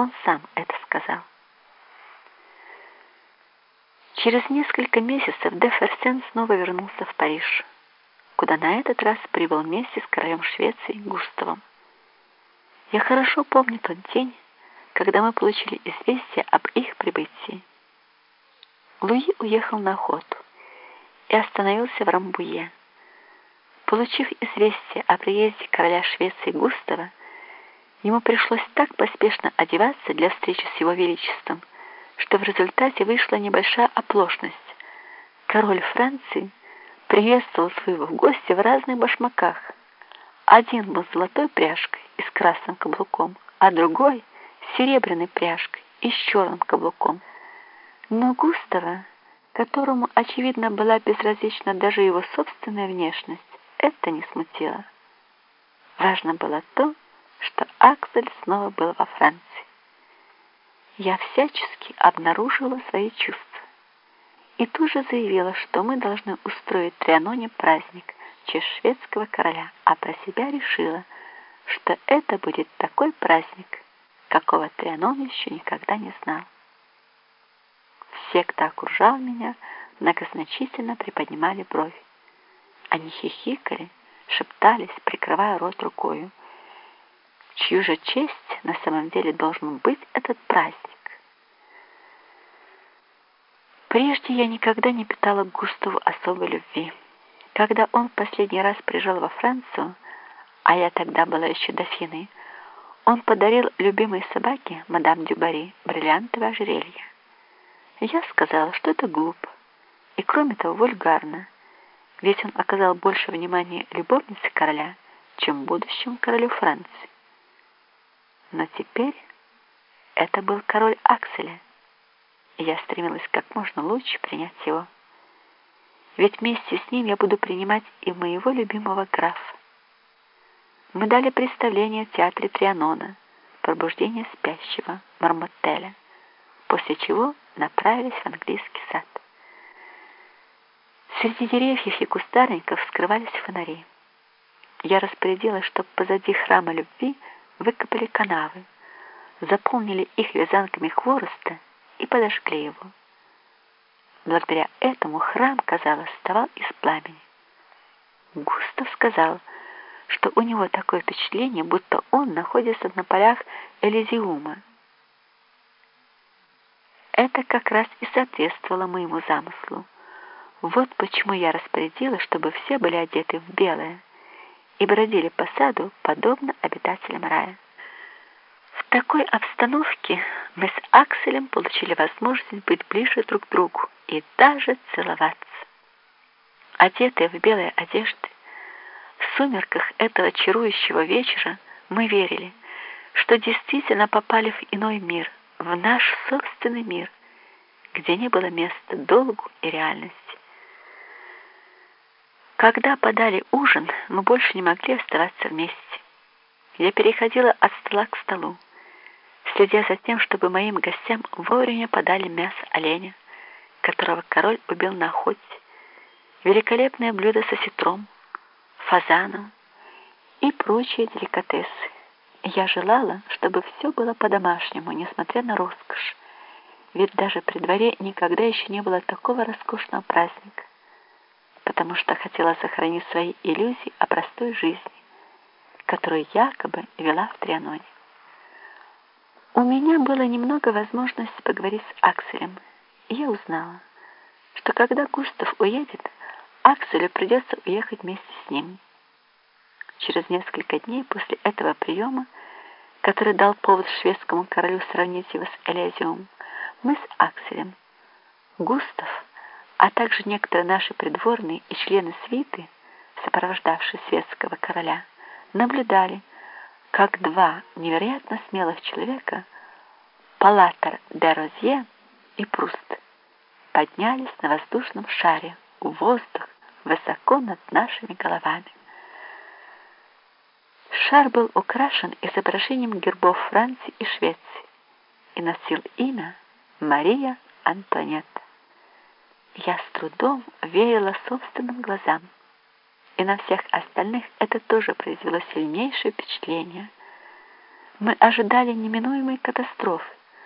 он сам это сказал. Через несколько месяцев де Ферсен снова вернулся в Париж, куда на этот раз прибыл вместе с королем Швеции Густавом. Я хорошо помню тот день, когда мы получили известие об их прибытии. Луи уехал на охоту и остановился в Рамбуе. Получив известие о приезде короля Швеции Густава, ему пришлось так поспешно одеваться для встречи с его величеством, что в результате вышла небольшая оплошность. Король Франции приветствовал своего гостя в разных башмаках. Один был с золотой пряжкой и с красным каблуком, а другой с серебряной пряжкой и с черным каблуком. Но Густава, которому, очевидно, была безразлична даже его собственная внешность, это не смутило. Важно было то, что Аксель снова был во Франции. Я всячески обнаружила свои чувства и тут же заявила, что мы должны устроить Трианоне праздник в честь шведского короля, а про себя решила, что это будет такой праздник, какого Трианон еще никогда не знал. Все, кто окружал меня, многозначительно приподнимали брови. Они хихикали, шептались, прикрывая рот рукою. Чью же честь на самом деле должен быть этот праздник? Прежде я никогда не питала к Густаву особой любви. Когда он в последний раз приезжал во Францию, а я тогда была еще дофиной, он подарил любимой собаке, мадам Дюбари, бриллиантовое ожерелье. Я сказала, что это глупо и, кроме того, вульгарно ведь он оказал больше внимания любовнице короля, чем будущему королю Франции. Но теперь это был король Акселя, и я стремилась как можно лучше принять его. Ведь вместе с ним я буду принимать и моего любимого графа. Мы дали представление в театре Трианона «Пробуждение спящего» Мармотеля, после чего направились в английский сад. Среди деревьев и кустарников скрывались фонари. Я распорядилась, чтобы позади храма любви выкопали канавы, заполнили их вязанками хвороста и подожгли его. Благодаря этому храм, казалось, вставал из пламени. Густав сказал, что у него такое впечатление, будто он находится на полях Элизиума. Это как раз и соответствовало моему замыслу. Вот почему я распорядила, чтобы все были одеты в белое и бродили по саду, подобно обитателям рая. В такой обстановке мы с Акселем получили возможность быть ближе друг к другу и даже целоваться. Одетые в белые одежды, в сумерках этого чарующего вечера мы верили, что действительно попали в иной мир, в наш собственный мир, где не было места долгу и реальности. Когда подали ужин, мы больше не могли оставаться вместе. Я переходила от стола к столу, следя за тем, чтобы моим гостям вовремя подали мясо оленя, которого король убил на охоте, великолепное блюдо со ситром, фазаном и прочие деликатесы. Я желала, чтобы все было по-домашнему, несмотря на роскошь, ведь даже при дворе никогда еще не было такого роскошного праздника потому что хотела сохранить свои иллюзии о простой жизни, которую якобы вела в Трианоне. У меня было немного возможности поговорить с Акселем, и я узнала, что когда Густав уедет, Акселю придется уехать вместе с ним. Через несколько дней после этого приема, который дал повод шведскому королю сравнить его с Элизиумом, мы с Акселем, Густав, а также некоторые наши придворные и члены свиты, сопровождавшие светского короля, наблюдали, как два невероятно смелых человека, Палатер де Розье и Пруст, поднялись на воздушном шаре в воздух высоко над нашими головами. Шар был украшен изображением гербов Франции и Швеции и носил имя Мария Антонетта. Я с трудом верила собственным глазам, и на всех остальных это тоже произвело сильнейшее впечатление. Мы ожидали неминуемой катастрофы.